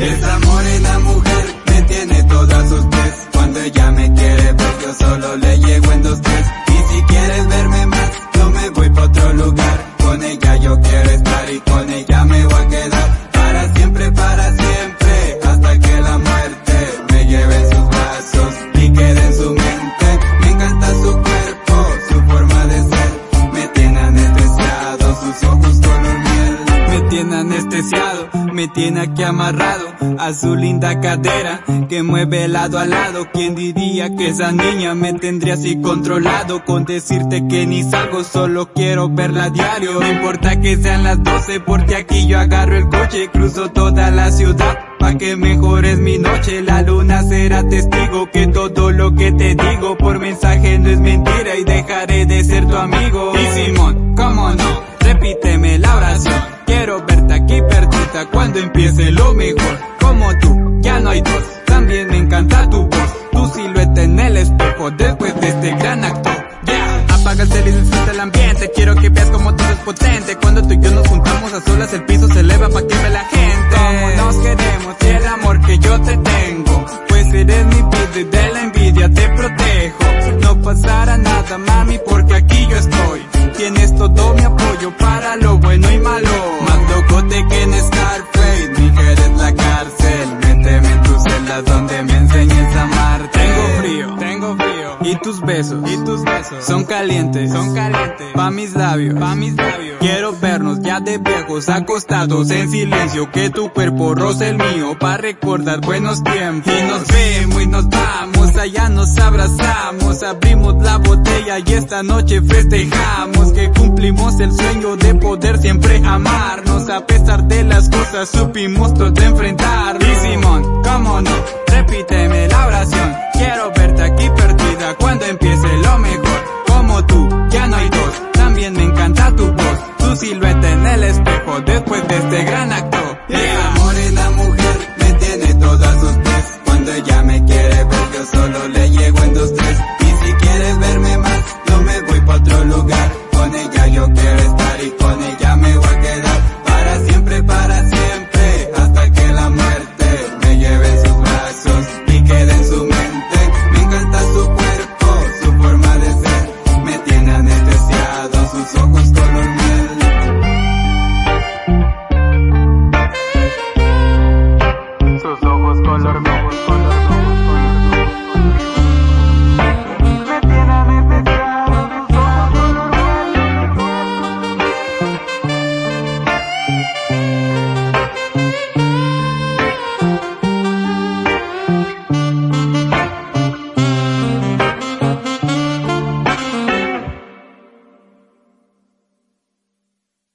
Esta morena mujer me tiene todas sus pies. Cuando ella me quiere ver, yo solo le llego en dos tres. Y si quieres verme más, yo me voy pa' otro lugar. Con ella yo quiero estar y con ella me voy a quedar. Para siempre, para siempre, hasta que la muerte me lleve en sus brazos y quede en su mente. Me encanta su cuerpo, su forma de ser. Me tiene anestesiado, sus ojos color miel. Me tiene anestesiado me tiene aquí amarrado a su linda cadera que mueve lado a lado. ¿Quién diría que esa niña me tendría así controlado? Con decirte que ni salgo, solo quiero verla a diario. No importa que sean las 12, porque aquí yo agarro el coche, cruzo toda la ciudad. Pa' que mejores mi noche, la luna será testigo que todo lo que te digo por mensaje no es mentira y dejaré de ser tu amigo. Y Simón, cómo no, repíteme la oración. Quiero verte aquí perdida cuando empiece lo mejor. Como tú, ya no hay dos. También me encanta tu voz, tu silueta en el espejo después de este gran acto. Yeah. Apaga el disfruta el ambiente. Quiero que veas como todo es potente. Cuando tú y yo nos juntamos a solas, el piso se eleva pa' que ve la gente. Como nos queremos y el amor que yo te tengo. Pues eres mi vida y de la envidia te protejo. No pasará nada, mami, porque aquí yo estoy. Tienes todo mi apoyo para lo bueno y malo. Más locote que en Scarface, mi eres la cárcel. Méteme en tu celda donde me enseñes a amar. Tengo frío, tengo frío. Y tus besos, y tus besos son calientes, son calientes. Pa' mis labios, pa' mis labios. Quiero vernos ya de viejos acostados en silencio. Que tu cuerpo roce el mío pa' recordar buenos tiempos. Y nos vemos y nos vamos, allá nos abrazamos. Abrimos la botella y esta noche festejamos. Que cumplimos el sueño de poder siempre amarnos. A pesar de las cosas supimos todo enfrentar. Y ojos color miel. Sus ojos color.